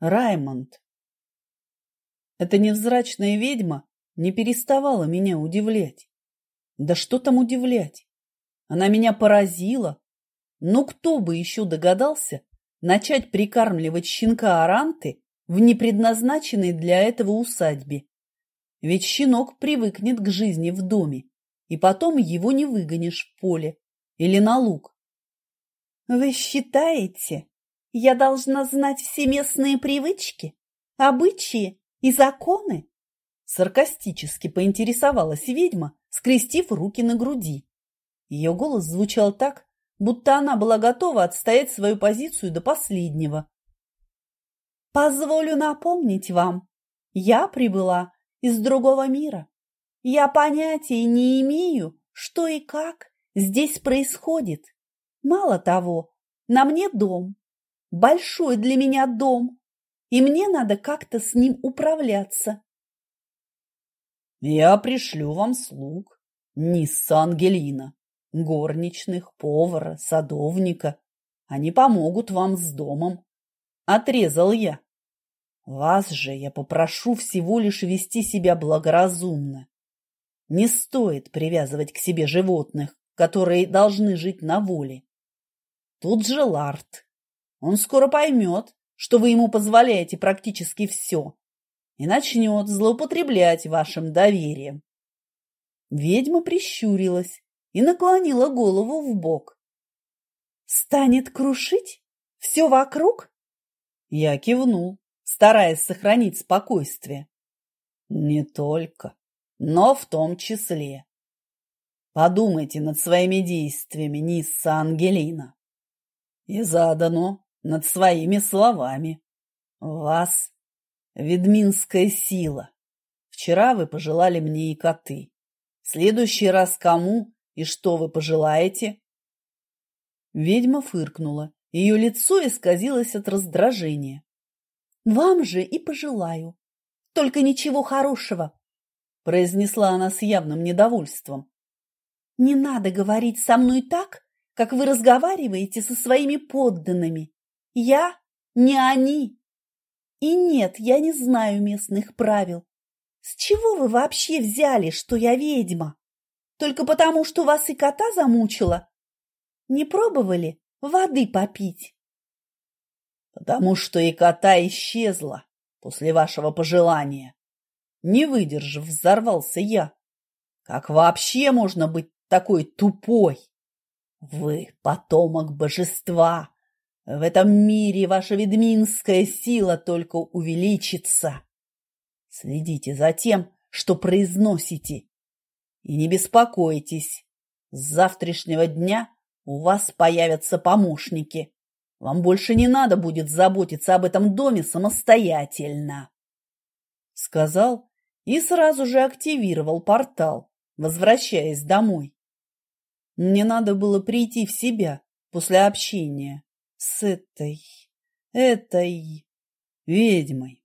Раймонд. Эта невзрачная ведьма не переставала меня удивлять. Да что там удивлять? Она меня поразила. Но кто бы еще догадался начать прикармливать щенка Аранты в непредназначенной для этого усадьбе? Ведь щенок привыкнет к жизни в доме, и потом его не выгонишь в поле или на луг. Вы считаете, я должна знать все местные привычки, обычаи и законы? Саркастически поинтересовалась ведьма, скрестив руки на груди. Ее голос звучал так, будто она была готова отстоять свою позицию до последнего. «Позволю напомнить вам, я прибыла из другого мира. Я понятия не имею, что и как здесь происходит. Мало того, на мне дом, большой для меня дом, и мне надо как-то с ним управляться. Я пришлю вам слуг, Нисса Ангелина, горничных, повара, садовника. Они помогут вам с домом. Отрезал я. Вас же я попрошу всего лишь вести себя благоразумно. Не стоит привязывать к себе животных, которые должны жить на воле. Тут же Ларт. Он скоро поймет, что вы ему позволяете практически все, и начнет злоупотреблять вашим доверием. Ведьма прищурилась и наклонила голову в бок. «Станет крушить? Все вокруг?» Я кивнул, стараясь сохранить спокойствие. «Не только, но в том числе. Подумайте над своими действиями, Нисса Ангелина и задано над своими словами. Вас ведьминская сила. Вчера вы пожелали мне и коты. В следующий раз кому и что вы пожелаете? Ведьма фыркнула. Ее лицо исказилось от раздражения. «Вам же и пожелаю. Только ничего хорошего», – произнесла она с явным недовольством. «Не надо говорить со мной так, как вы разговариваете со своими подданными. Я не они. И нет, я не знаю местных правил. С чего вы вообще взяли, что я ведьма? Только потому, что вас и кота замучила? Не пробовали воды попить? Потому что и кота исчезла после вашего пожелания. Не выдержав, взорвался я. Как вообще можно быть такой тупой? Вы потомок божества. В этом мире ваша ведьминская сила только увеличится. Следите за тем, что произносите. И не беспокойтесь. С завтрашнего дня у вас появятся помощники. Вам больше не надо будет заботиться об этом доме самостоятельно. Сказал и сразу же активировал портал, возвращаясь домой. Мне надо было прийти в себя после общения с этой, этой ведьмой.